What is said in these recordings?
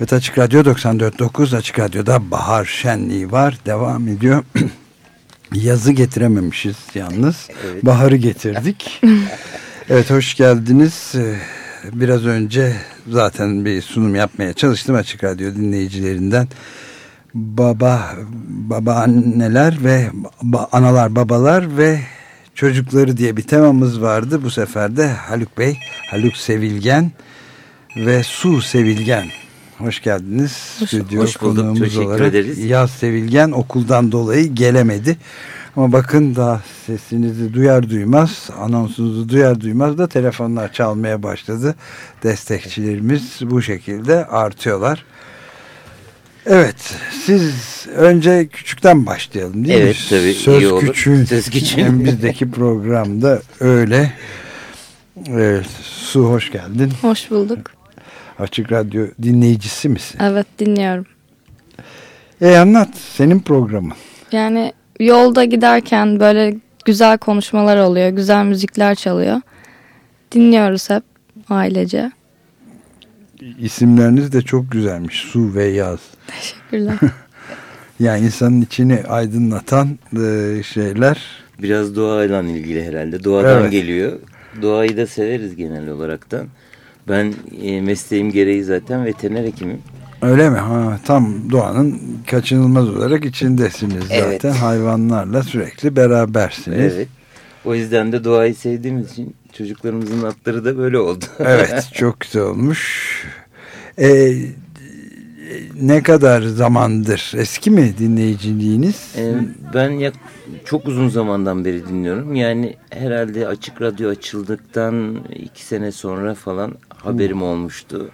Evet Açık Radyo 94.9 Açık Radyo'da bahar şenliği var. Devam ediyor. Yazı getirememişiz yalnız. Evet. Baharı getirdik. evet hoş geldiniz. Ee, Biraz önce zaten bir sunum yapmaya çalıştım Açık Radyo dinleyicilerinden. Baba, baba anneler ve analar babalar ve çocukları diye bir temamız vardı. Bu sefer de Haluk Bey, Haluk Sevilgen ve Su Sevilgen. Hoş geldiniz. Stüdyo hoş bulduk. konuğumuz Teşekkür olarak. ederiz. Yaz Sevilgen okuldan dolayı gelemedi. Ama bakın daha sesinizi duyar duymaz, anonsunuzu duyar duymaz da telefonlar çalmaya başladı. Destekçilerimiz bu şekilde artıyorlar. Evet, siz önce küçükten başlayalım değil Evet, mi? tabii, Söz iyi olur. küçüğün. Söz küçüğün. Bizdeki programda öyle. Evet, Su hoş geldin. Hoş bulduk. Açık Radyo dinleyicisi misin? Evet dinliyorum. E anlat, senin programın. Yani yolda giderken böyle güzel konuşmalar oluyor. Güzel müzikler çalıyor. Dinliyoruz hep ailece. İsimleriniz de çok güzelmiş. Su ve Yaz. Teşekkürler. Yani insanın içini aydınlatan e, şeyler. Biraz doğayla ilgili herhalde. Doğadan Evet. geliyor. Doğayı da severiz genel olaraktan. Ben e, mesleğim gereği zaten veteriner hekimim. Öyle mi? Ha, tam doğanın kaçınılmaz olarak içindesiniz zaten. Evet. Hayvanlarla sürekli berabersiniz. Evet. O yüzden de doğayı sevdiğimiz için çocuklarımızın adları da böyle oldu. Evet, çok güzel olmuş. E, ne kadar zamandır? Eski mi dinleyiciliğiniz? Ee, ben yak çok uzun zamandan beri dinliyorum. Yani herhalde Açık Radyo açıldıktan iki sene sonra falan haberim olmuştu.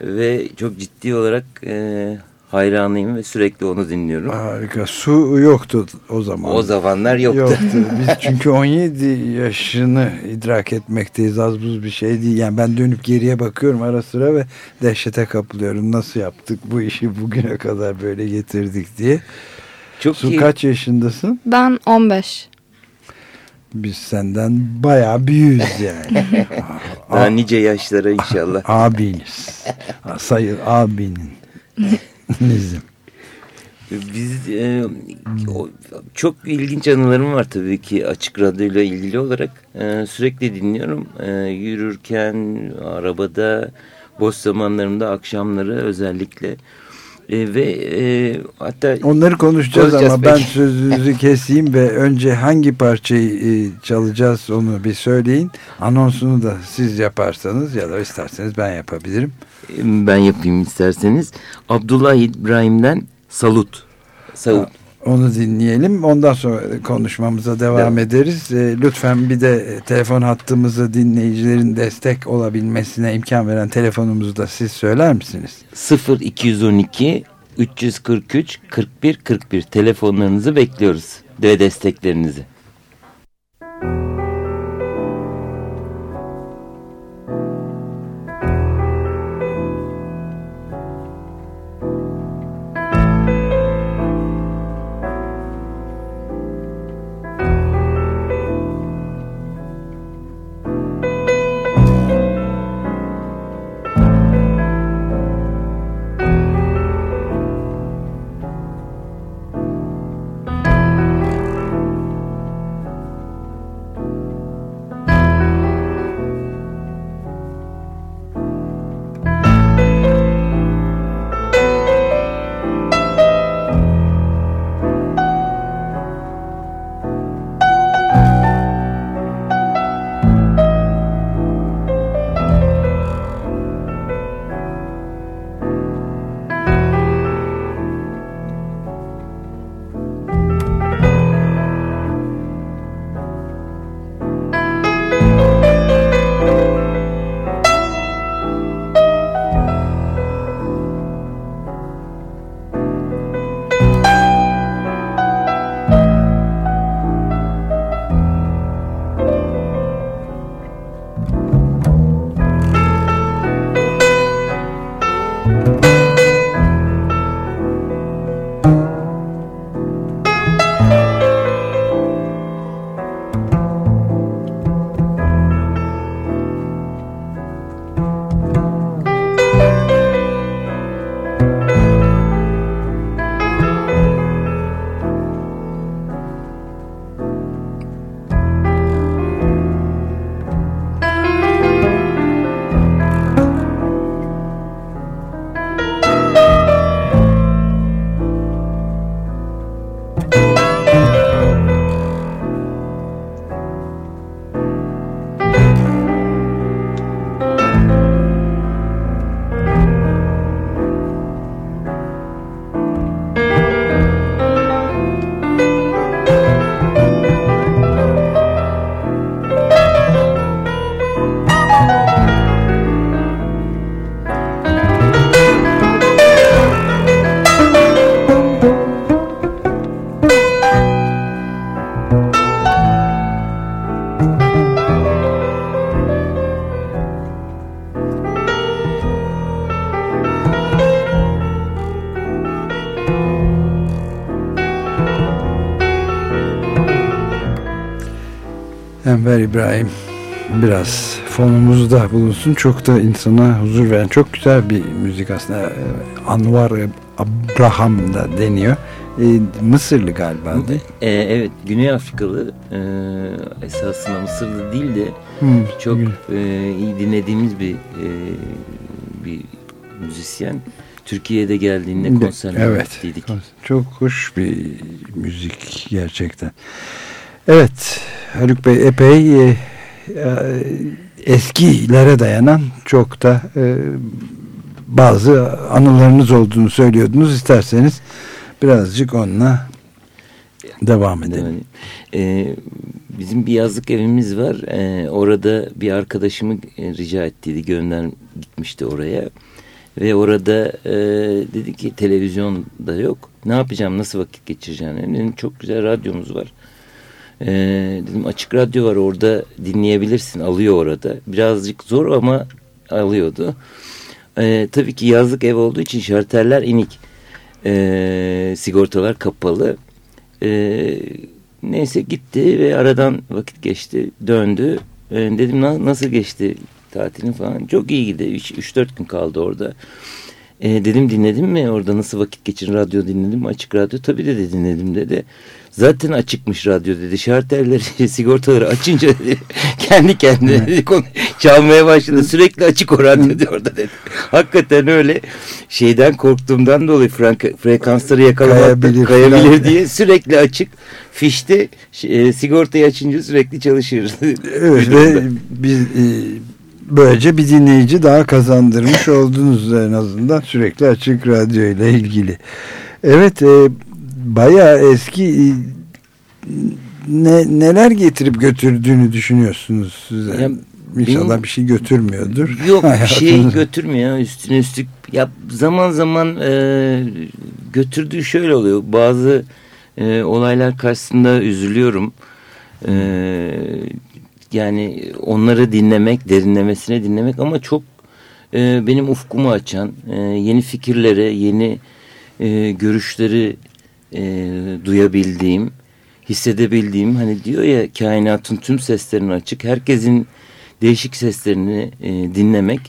Ve çok ciddi olarak e, hayranıyım ve sürekli onu dinliyorum. Harika. Su yoktu o zaman. O zamanlar yoktu. Biz çünkü 17 yaşını idrak etmekteyiz. Az buz bir şey değil. Yani ben dönüp geriye bakıyorum ara sıra ve dehşete kapılıyorum. Nasıl yaptık bu işi bugüne kadar böyle getirdik diye. Çok Su iyi. kaç yaşındasın? Ben 15. Biz senden bayağı büyüğüz yani. Daha nice yaşlara inşallah. Abiniz. Sayı abinin. Nizim. Biz e, o- çok ilginç anılarım var tabii ki Açık Radyo ile ilgili olarak. E, sürekli dinliyorum. E, yürürken, arabada, boş zamanlarımda, akşamları özellikle. E, ve e, hatta Onları konuşacağız, Konuşacağız ama ben peki. sözünüzü keseyim ve önce hangi parçayı e, çalacağız onu bir söyleyin. Anonsunu da siz yaparsanız ya da isterseniz ben yapabilirim. ben yapayım isterseniz. Abdullah İbrahim'den Salut. Salut. Onu dinleyelim. Ondan sonra konuşmamıza devam Devam. ederiz. E, lütfen bir de telefon hattımızı dinleyicilerin destek olabilmesine imkan veren telefonumuzu da siz söyler misiniz? 0 212 343 41 41 telefonlarınızı bekliyoruz ve desteklerinizi. Enver İbrahim biraz fonumuzda bulunsun. Çok da insana huzur veren çok güzel bir müzik aslında. Ee, Anwar Abraham da deniyor. Ee, Mısırlı galiba değil ee, Evet Güney Afrikalı e, esasında Mısırlı değil de hmm. çok e, iyi dinlediğimiz bir e, bir müzisyen. Türkiye'de geldiğinde konserler evet, dedik. Çok hoş bir müzik gerçekten. Evet Haluk Bey epey e, e, eskilere dayanan çok da e, bazı anılarınız olduğunu söylüyordunuz. İsterseniz birazcık onunla devam edelim. Ee, bizim bir yazlık evimiz var. Ee, orada bir arkadaşımı e, rica ettiydi. Gönder gitmişti oraya. Ve orada e, dedi ki televizyon da yok. Ne yapacağım, nasıl vakit geçireceğim? Yani çok güzel radyomuz var. E, dedim açık radyo var orada dinleyebilirsin. Alıyor orada. Birazcık zor ama alıyordu. E, tabii ki yazlık ev olduğu için şarterler inik. E, sigortalar kapalı. E, neyse gitti ve aradan vakit geçti. Döndü. E, dedim nasıl geçti tatilin falan. Çok iyi gidiyor. 3-4 gün kaldı orada. E, dedim dinledin mi orada nasıl vakit geçirin radyo dinledim açık radyo tabii de dinledim dedi. Zaten açıkmış radyo dedi. Şarterleri sigortaları açınca dedi, kendi kendine dedi, çalmaya başladı. Sürekli açık o radyo dedi orada dedi. Hakikaten öyle şeyden korktuğumdan dolayı frekansları yakalamak kayabilir, kayabilir diye sürekli açık fişte e, sigortayı açınca sürekli çalışır. Evet ve biz e, böylece bir dinleyici daha kazandırmış oldunuz en azından sürekli açık radyo ile ilgili. Evet e, bayağı eski e, ne, neler getirip götürdüğünü düşünüyorsunuz size? Ya, İnşallah benim, bir şey götürmüyordur. Yok bir şey götürmüyor üstüne üstlük. Ya zaman zaman e, götürdüğü şöyle oluyor. Bazı e, olaylar karşısında üzülüyorum. E, yani onları dinlemek, derinlemesine dinlemek ama çok e, benim ufkumu açan, e, yeni fikirlere, yeni e, görüşleri e, duyabildiğim, hissedebildiğim, hani diyor ya kainatın tüm seslerini açık, herkesin değişik seslerini e, dinlemek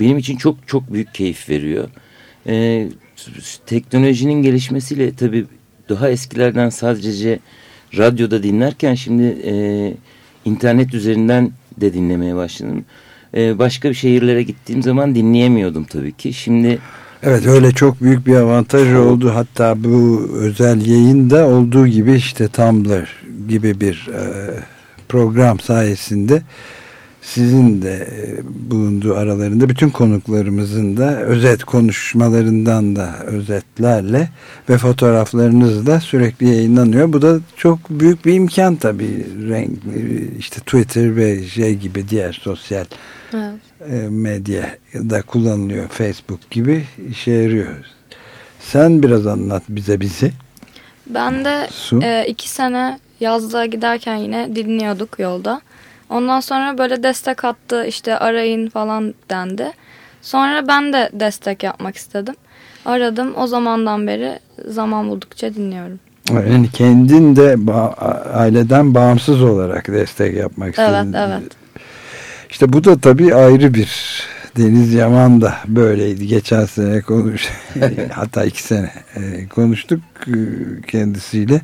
benim için çok çok büyük keyif veriyor. E, teknolojinin gelişmesiyle tabii daha eskilerden sadece radyoda dinlerken şimdi... E, internet üzerinden de dinlemeye başladım. Ee, başka bir şehirlere gittiğim zaman dinleyemiyordum tabii ki. Şimdi Evet öyle çok büyük bir avantaj oldu. Hatta bu özel yayında olduğu gibi işte Tumblr gibi bir e, program sayesinde sizin de e, bulunduğu aralarında bütün konuklarımızın da özet konuşmalarından da özetlerle ve fotoğraflarınız da sürekli yayınlanıyor. Bu da çok büyük bir imkan tabii. Renk, işte Twitter ve şey gibi diğer sosyal evet. E, medya da kullanılıyor. Facebook gibi işe yarıyor. Sen biraz anlat bize bizi. Ben de e, iki sene yazlığa giderken yine dinliyorduk yolda. Ondan sonra böyle destek attı işte arayın falan dendi. Sonra ben de destek yapmak istedim. Aradım o zamandan beri zaman buldukça dinliyorum. Yani kendin de aileden bağımsız olarak destek yapmak istedin. Evet evet. İşte bu da tabii ayrı bir Deniz Yaman da böyleydi. Geçen sene konuş hatta iki sene e, konuştuk e, kendisiyle.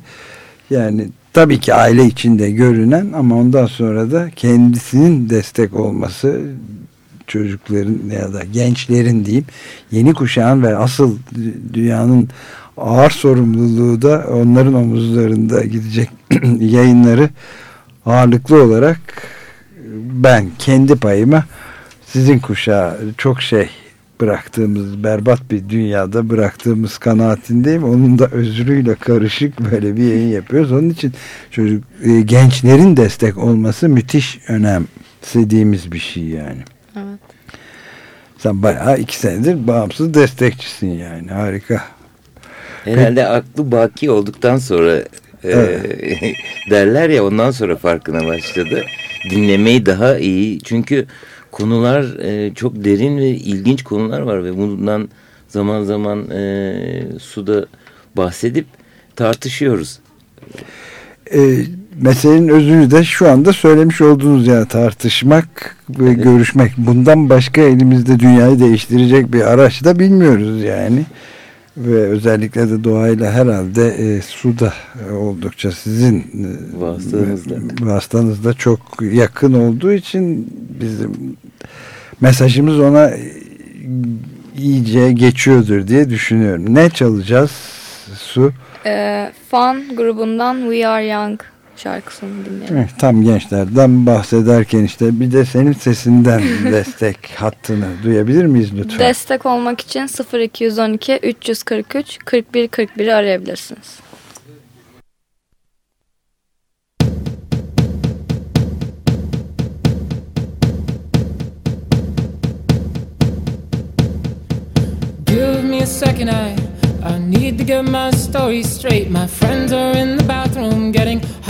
Yani tabii ki aile içinde görünen ama ondan sonra da kendisinin destek olması çocukların ya da gençlerin diyeyim yeni kuşağın ve asıl dünyanın ağır sorumluluğu da onların omuzlarında gidecek yayınları ağırlıklı olarak ben kendi payıma sizin kuşağı çok şey bıraktığımız berbat bir dünyada bıraktığımız kanaatindeyim. Onun da özrüyle karışık böyle bir yayın yapıyoruz. Onun için çocuk e, gençlerin destek olması müthiş önemsediğimiz bir şey yani. Evet. Sen bayağı iki senedir bağımsız destekçisin yani. Harika. Herhalde Peki. aklı baki olduktan sonra evet. derler ya ondan sonra farkına başladı. Dinlemeyi daha iyi. Çünkü konular e, çok derin ve ilginç konular var ve bundan zaman zaman e, suda bahsedip tartışıyoruz. E, meselenin özünü de şu anda söylemiş olduğunuz yani tartışmak ve evet. görüşmek. Bundan başka elimizde dünyayı değiştirecek bir araç da bilmiyoruz yani. Ve özellikle de doğayla herhalde e, su da oldukça sizin e, vasıtanızda. vasıtanızda çok yakın olduğu için bizim mesajımız ona iyice geçiyordur diye düşünüyorum. Ne çalacağız Su? E, Fun grubundan We Are Young şarkısını dinleyelim. Evet, tam gençlerden bahsederken işte bir de senin sesinden destek hattını duyabilir miyiz lütfen? Destek olmak için 0212 343 41 41'i arayabilirsiniz. Give me a second eye I need to get my story straight. My friends are in the bathroom getting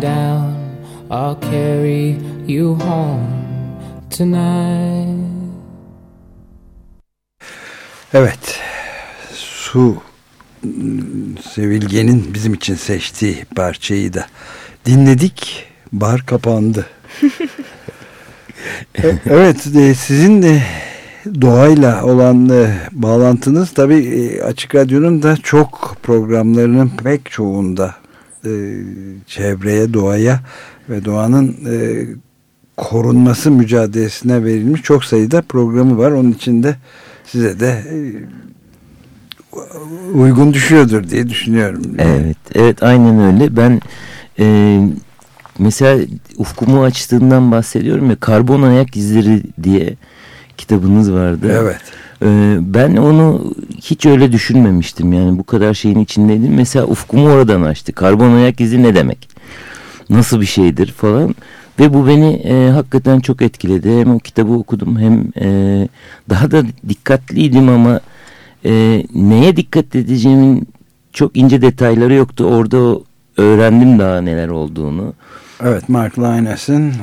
Down, I'll carry you home tonight. Evet, su Sevilge'nin bizim için seçtiği parçayı da dinledik. Bar kapandı. E, evet e, sizin de doğayla olan e, bağlantınız tabi Açık Radyo'nun da çok programlarının pek çoğunda çevreye, doğaya ve doğanın korunması mücadelesine verilmiş çok sayıda programı var. Onun içinde size de uygun düşüyordur diye düşünüyorum. Evet, evet aynen öyle. Ben e, mesela ufkumu açtığından bahsediyorum ya karbon ayak izleri diye kitabınız vardı. Evet. E, ben onu hiç öyle düşünmemiştim yani bu kadar şeyin içindeydim. Mesela ufkumu oradan açtı. Karbon ayak izi ne demek? Nasıl bir şeydir falan. Ve bu beni e, hakikaten çok etkiledi. Hem o kitabı okudum hem e, daha da dikkatliydim ama e, neye dikkat edeceğimin çok ince detayları yoktu. Orada öğrendim daha neler olduğunu. Evet Mark Linus'ın e,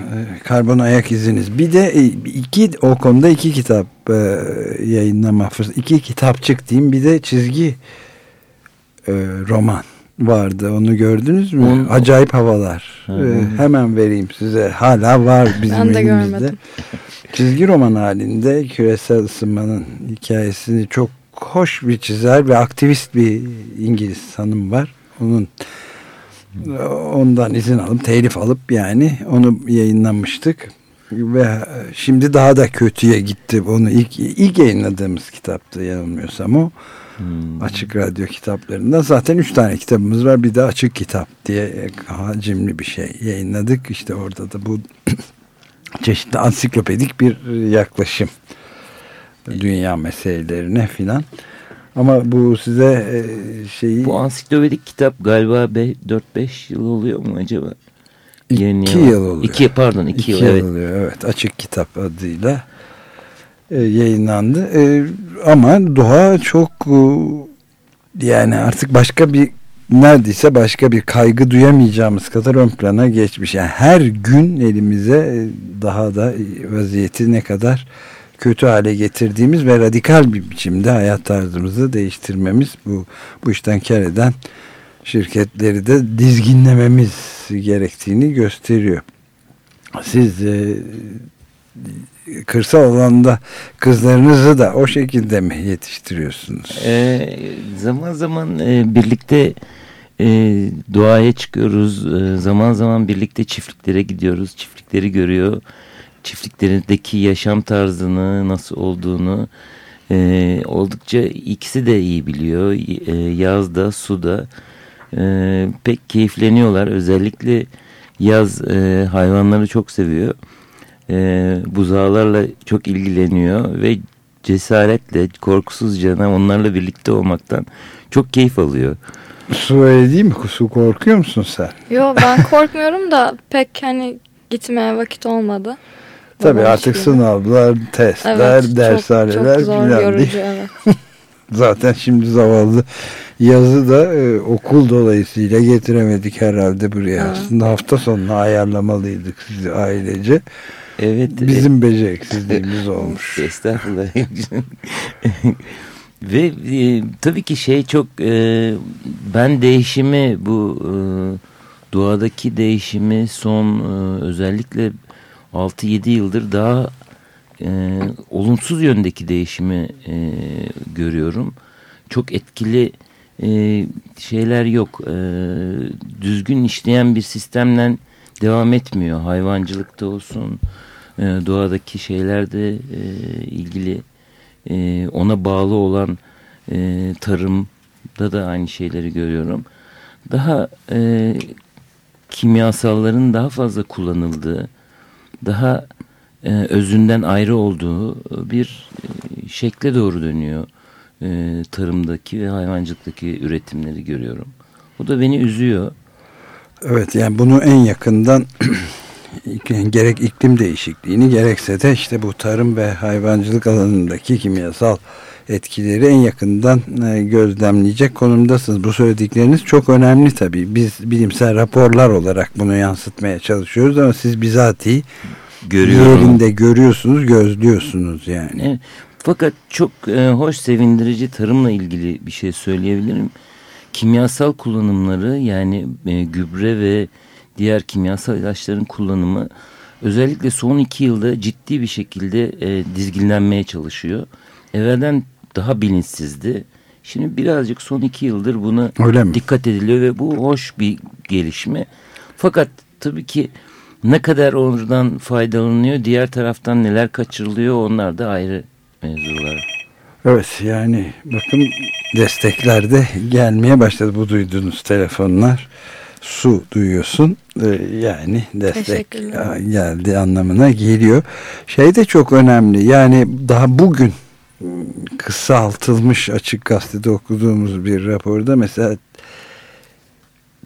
Karbon Ayak İziniz. Bir de e, iki o konuda iki kitap e, yayınlama fırsatı. iki kitapçık diyeyim bir de çizgi e, roman vardı. Onu gördünüz mü? Onu, Acayip havalar. Ee, hemen vereyim size. Hala var bizim ben de elimizde. Görmedim. Çizgi roman halinde küresel ısınmanın hikayesini çok hoş bir çizer ve aktivist bir İngiliz hanım var. Onun ondan izin alıp telif alıp yani onu yayınlamıştık. Ve şimdi daha da kötüye gitti. Onu ilk ilk yayınladığımız kitaptı yanılmıyorsam o. Hmm. açık radyo kitaplarında. Zaten üç tane kitabımız var. Bir de açık kitap diye hacimli bir şey yayınladık. İşte orada da bu çeşitli ansiklopedik bir yaklaşım. Dünya meselelerine filan. Ama bu size e, şeyi... Bu ansiklopedik kitap galiba 4-5 yıl oluyor mu acaba? İki yıl oluyor. İki, pardon iki, iki yıl, yıl evet. oluyor. Evet açık kitap adıyla e, yayınlandı. E, ama doğa çok e, yani artık başka bir neredeyse başka bir kaygı duyamayacağımız kadar ön plana geçmiş. Yani her gün elimize e, daha da vaziyeti ne kadar kötü hale getirdiğimiz ve radikal bir biçimde hayat tarzımızı değiştirmemiz bu, bu işten kar eden şirketleri de dizginlememiz gerektiğini gösteriyor. Siz e, kırsal alanda kızlarınızı da o şekilde mi yetiştiriyorsunuz? E, zaman zaman e, birlikte e, doğaya çıkıyoruz. E, zaman zaman birlikte çiftliklere gidiyoruz. Çiftlikleri görüyor çiftliklerindeki yaşam tarzını nasıl olduğunu e, oldukça ikisi de iyi biliyor. E, yazda, suda e, pek keyifleniyorlar. Özellikle yaz e, hayvanları çok seviyor. E, buzağlarla çok ilgileniyor ve cesaretle, korkusuzca onlarla birlikte olmaktan çok keyif alıyor. Su öyle değil mi? Su korkuyor musun sen? Yok ben korkmuyorum da pek hani gitmeye vakit olmadı. Tabii artık sınavlar, testler, evet, dershaneler çok, çok zor, yorucu, evet. Zaten şimdi zavallı yazı da e, okul dolayısıyla getiremedik herhalde buraya. Evet. Aslında hafta sonuna ayarlamalıydık sizi ailece. Evet. Bizim e, beceriksizliğimiz olmuş. Estağfurullah. Ve e, tabii ki şey çok e, ben değişimi bu e, doğadaki değişimi son e, özellikle 6-7 yıldır daha e, olumsuz yöndeki değişimi e, görüyorum. Çok etkili e, şeyler yok. E, düzgün işleyen bir sistemle devam etmiyor. Hayvancılıkta olsun, e, doğadaki şeylerde e, ilgili e, ona bağlı olan e, tarımda da aynı şeyleri görüyorum. Daha e, kimyasalların daha fazla kullanıldığı, daha e, özünden ayrı olduğu bir e, şekle doğru dönüyor. E, tarımdaki ve hayvancılıktaki üretimleri görüyorum. Bu da beni üzüyor. Evet yani bunu en yakından gerek iklim değişikliğini gerekse de işte bu tarım ve hayvancılık alanındaki kimyasal etkileri en yakından e, gözlemleyecek konumdasınız. Bu söyledikleriniz çok önemli tabii. Biz bilimsel raporlar olarak bunu yansıtmaya çalışıyoruz ama siz bizatihi Görüyorum. yerinde görüyorsunuz, gözlüyorsunuz yani. Fakat çok e, hoş sevindirici tarımla ilgili bir şey söyleyebilirim. Kimyasal kullanımları yani e, gübre ve diğer kimyasal ilaçların kullanımı özellikle son iki yılda ciddi bir şekilde e, dizginlenmeye çalışıyor. Evvelden daha bilinçsizdi. Şimdi birazcık son iki yıldır buna dikkat ediliyor ve bu hoş bir gelişme. Fakat tabii ki ne kadar oradan faydalanıyor, diğer taraftan neler kaçırılıyor onlar da ayrı mevzular. Evet yani bakın desteklerde gelmeye başladı bu duyduğunuz telefonlar. Su duyuyorsun ee, yani destek geldi anlamına geliyor. Şey de çok önemli yani daha bugün kısaltılmış açık gazetede okuduğumuz bir raporda mesela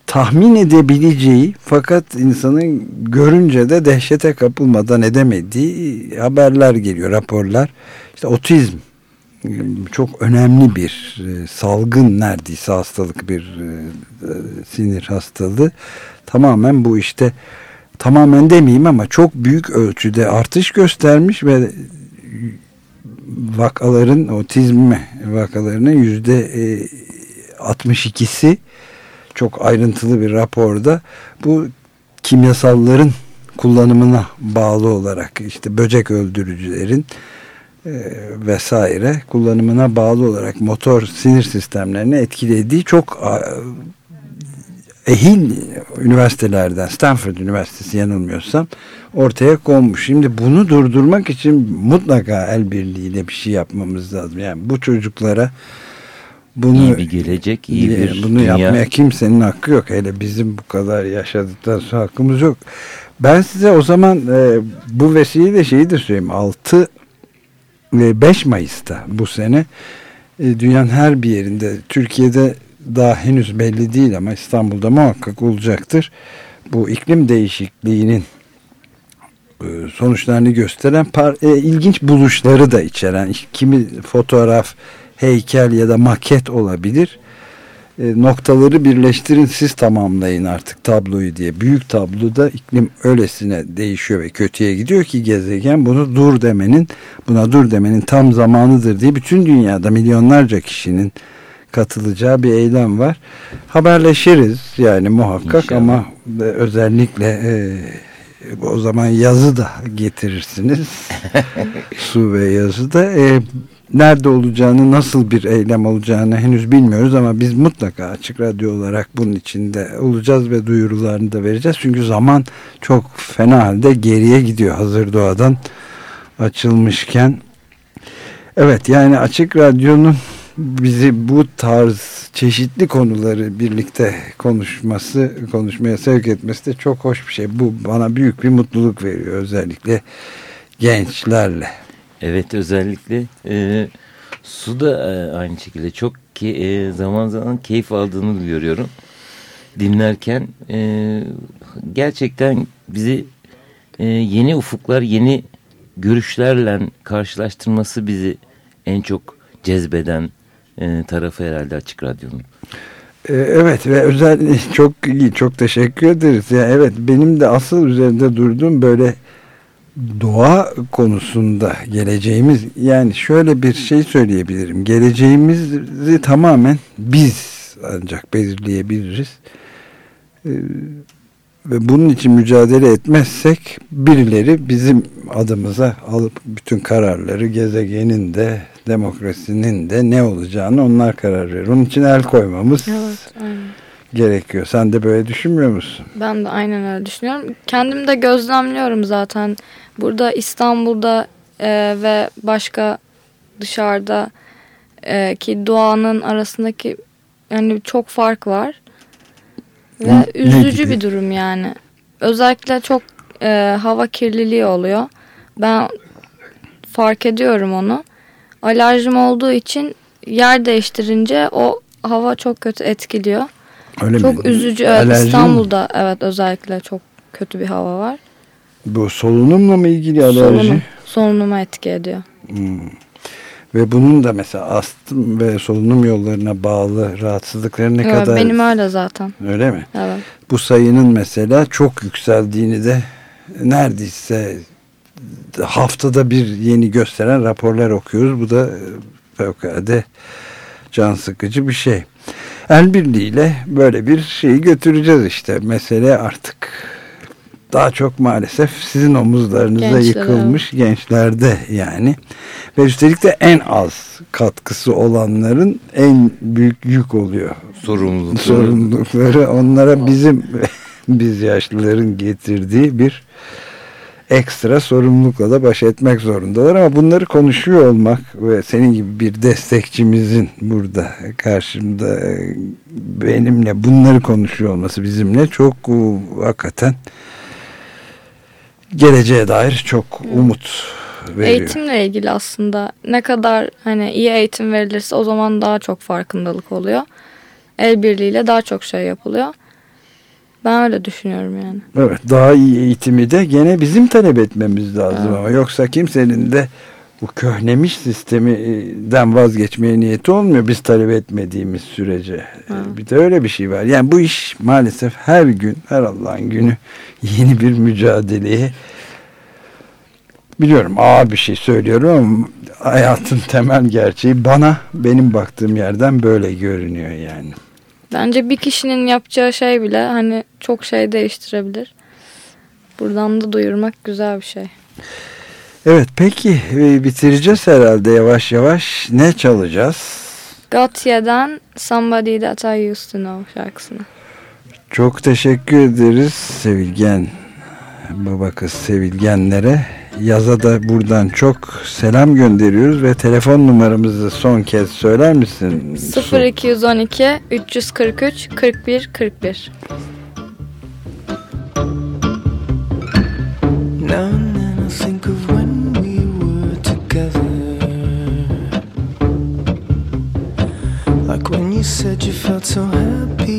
tahmin edebileceği fakat insanın görünce de dehşete kapılmadan edemediği haberler geliyor, raporlar. İşte otizm çok önemli bir e, salgın neredeyse hastalık bir e, e, sinir hastalığı. Tamamen bu işte tamamen demeyeyim ama çok büyük ölçüde artış göstermiş ve vakaların otizm vakalarının yüzde 62'si çok ayrıntılı bir raporda bu kimyasalların kullanımına bağlı olarak işte böcek öldürücülerin e, vesaire kullanımına bağlı olarak motor sinir sistemlerini etkilediği çok ehil üniversitelerden Stanford Üniversitesi yanılmıyorsam ortaya konmuş. Şimdi bunu durdurmak için mutlaka el birliğiyle bir şey yapmamız lazım. Yani bu çocuklara bunu iyi bir gelecek, iyi bir bunu dünya. yapmaya kimsenin hakkı yok. Hele bizim bu kadar yaşadıktan sonra hakkımız yok. Ben size o zaman e, bu vesileyle şeyi de söyleyeyim. 6 ve 5 Mayıs'ta bu sene e, dünyanın her bir yerinde Türkiye'de daha henüz belli değil ama İstanbul'da muhakkak olacaktır. Bu iklim değişikliğinin e, sonuçlarını gösteren e, ilginç buluşları da içeren kimi fotoğraf, heykel ya da maket olabilir. E, noktaları birleştirin siz tamamlayın artık tabloyu diye. Büyük tabloda iklim öylesine değişiyor ve kötüye gidiyor ki gezegen bunu dur demenin buna dur demenin tam zamanıdır diye bütün dünyada milyonlarca kişinin katılacağı bir eylem var. Haberleşiriz yani muhakkak İnşallah. ama özellikle e, o zaman yazı da getirirsiniz. Su ve yazı da. E, nerede olacağını, nasıl bir eylem olacağını henüz bilmiyoruz ama biz mutlaka açık radyo olarak bunun içinde olacağız ve duyurularını da vereceğiz. Çünkü zaman çok fena halde geriye gidiyor hazır doğadan açılmışken. Evet yani açık radyonun bizi bu tarz çeşitli konuları birlikte konuşması, konuşmaya sevk etmesi de çok hoş bir şey. Bu bana büyük bir mutluluk veriyor özellikle gençlerle. Evet özellikle e, su da e, aynı şekilde çok ki e, zaman zaman keyif aldığını görüyorum. Dinlerken e, gerçekten bizi e, yeni ufuklar, yeni görüşlerle karşılaştırması bizi en çok cezbeden e, tarafı herhalde Açık Radyo'nun. E, evet ve özel çok çok teşekkür ederiz. Yani evet benim de asıl üzerinde durduğum böyle doğa konusunda geleceğimiz yani şöyle bir şey söyleyebilirim. Geleceğimizi tamamen biz ancak belirleyebiliriz. Ee, ve bunun için mücadele etmezsek birileri bizim adımıza alıp bütün kararları gezegenin de demokrasinin de ne olacağını onlar karar verir. Onun için el koymamız evet, aynen. gerekiyor. Sen de böyle düşünmüyor musun? Ben de aynen öyle düşünüyorum. Kendim de gözlemliyorum zaten. Burada İstanbul'da e, ve başka dışarıda e, ki doğanın arasındaki yani çok fark var. Ve Hı, üzücü bir durum yani. Özellikle çok e, hava kirliliği oluyor. Ben fark ediyorum onu. Alerjim olduğu için yer değiştirince o hava çok kötü etkiliyor. Öyle çok mi? üzücü. Evet, İstanbul'da evet özellikle çok kötü bir hava var. Bu solunumla mı ilgili alerji? Solunum, solunuma etki ediyor. Hmm. Ve bunun da mesela astım ve solunum yollarına bağlı rahatsızlıkları ne evet, kadar... Benim öyle zaten. Öyle mi? Evet. Bu sayının mesela çok yükseldiğini de neredeyse haftada bir yeni gösteren raporlar okuyoruz. Bu da e, fevkalade can sıkıcı bir şey. El birliğiyle böyle bir şeyi götüreceğiz işte. Mesele artık daha çok maalesef sizin omuzlarınıza Gençler, yıkılmış evet. gençlerde yani. Ve üstelik de en az katkısı olanların en büyük yük oluyor. Sorumlulukları. Sorumlulukları onlara bizim biz yaşlıların getirdiği bir ekstra sorumlulukla da baş etmek zorundalar ama bunları konuşuyor olmak ve senin gibi bir destekçimizin burada karşımda benimle bunları konuşuyor olması bizimle çok hakikaten geleceğe dair çok umut veriyor. Eğitimle ilgili aslında ne kadar hani iyi eğitim verilirse o zaman daha çok farkındalık oluyor. El birliğiyle daha çok şey yapılıyor. Ben öyle düşünüyorum yani. Evet daha iyi eğitimi de gene bizim talep etmemiz lazım evet. ama yoksa kimsenin de bu köhnemiş sistemiden vazgeçmeye niyeti olmuyor biz talep etmediğimiz sürece. Evet. Bir de öyle bir şey var. Yani bu iş maalesef her gün her Allah'ın günü yeni bir mücadeleye biliyorum ağır bir şey söylüyorum ama hayatın temel gerçeği bana benim baktığım yerden böyle görünüyor yani. Bence bir kişinin yapacağı şey bile hani çok şey değiştirebilir. Buradan da duyurmak güzel bir şey. Evet peki e, bitireceğiz herhalde yavaş yavaş. Ne çalacağız? Gotye'den Somebody That I Used To Know şarkısını. Çok teşekkür ederiz Sevilgen baba kız Sevilgenlere. Yaza da buradan çok selam gönderiyoruz ve telefon numaramızı son kez söyler misin? 0212 343 41 41 Like when you said you felt so happy